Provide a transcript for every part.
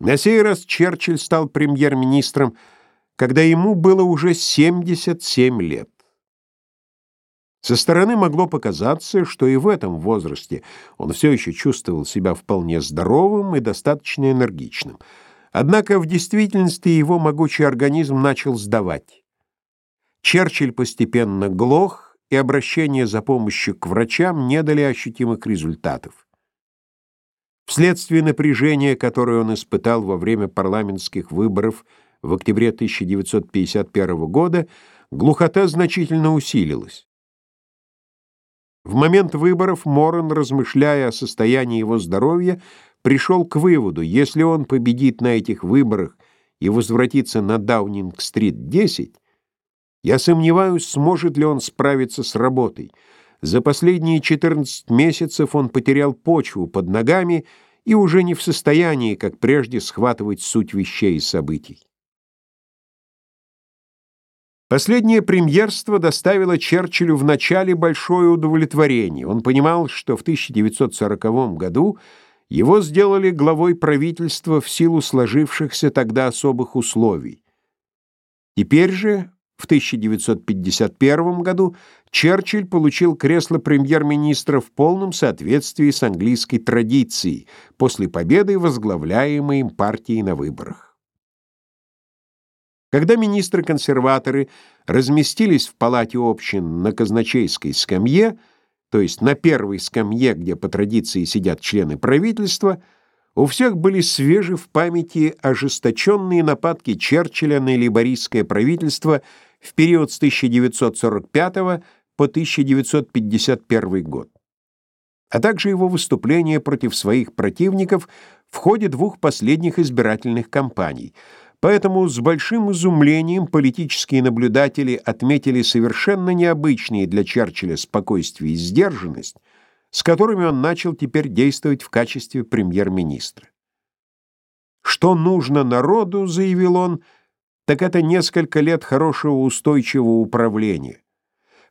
На сей раз Черчилль стал премьер-министром, когда ему было уже 77 лет. Со стороны могло показаться, что и в этом возрасте он все еще чувствовал себя вполне здоровым и достаточно энергичным. Однако в действительности его могучий организм начал сдавать. Черчилль постепенно глох, и обращения за помощью к врачам не дали ощутимых результатов. Вследствие напряжения, которое он испытал во время парламентских выборов в октябре 1951 года, глухота значительно усилилась. В момент выборов Моран, размышляя о состоянии его здоровья, пришел к выводу, если он победит на этих выборах и возвратится на Даунинг-стрит 10, я сомневаюсь, сможет ли он справиться с работой — за последние 14 месяцев он потерял почву под ногами и уже не в состоянии, как прежде, схватывать суть вещей и событий. Последнее премьерство доставило Черчиллю в начале большое удовлетворение. Он понимал, что в 1940 году его сделали главой правительства в силу сложившихся тогда особых условий. Теперь же в 1951 году Черчилль получил кресло премьер-министра в полном соответствии с английской традицией после победы возглавляемой им партией на выборах. Когда министры-консерваторы разместились в палате общин на казначейской скамье, то есть на первой скамье, где по традиции сидят члены правительства, у всех были свежи в памяти ожесточенные нападки Черчилля на лейбористское правительство – в период с 1945 по 1951 год, а также его выступления против своих противников в ходе двух последних избирательных кампаний. Поэтому с большим изумлением политические наблюдатели отметили совершенно необычные для Черчилля спокойствие и сдержанность, с которыми он начал теперь действовать в качестве премьер-министра. «Что нужно народу», — заявил он, — так это несколько лет хорошего устойчивого управления.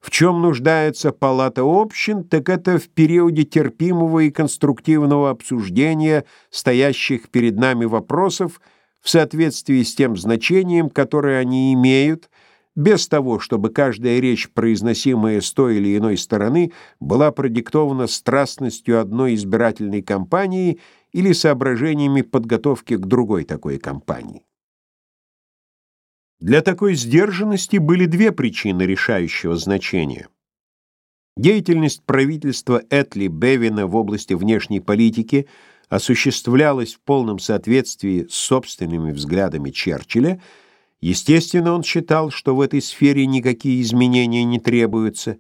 В чем нуждается палата общин, так это в периоде терпимого и конструктивного обсуждения стоящих перед нами вопросов в соответствии с тем значением, которое они имеют, без того, чтобы каждая речь, произносимая с той или иной стороны, была продиктована страстностью одной избирательной кампании или соображениями подготовки к другой такой кампании. Для такой сдержанности были две причины решающего значения. Деятельность правительства Этли Бевина в области внешней политики осуществлялась в полном соответствии с собственными взглядами Черчилля. Естественно, он считал, что в этой сфере никакие изменения не требуются.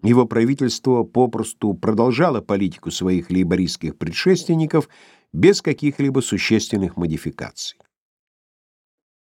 Его правительство попросту продолжало политику своих лейбористских предшественников без каких-либо существенных модификаций.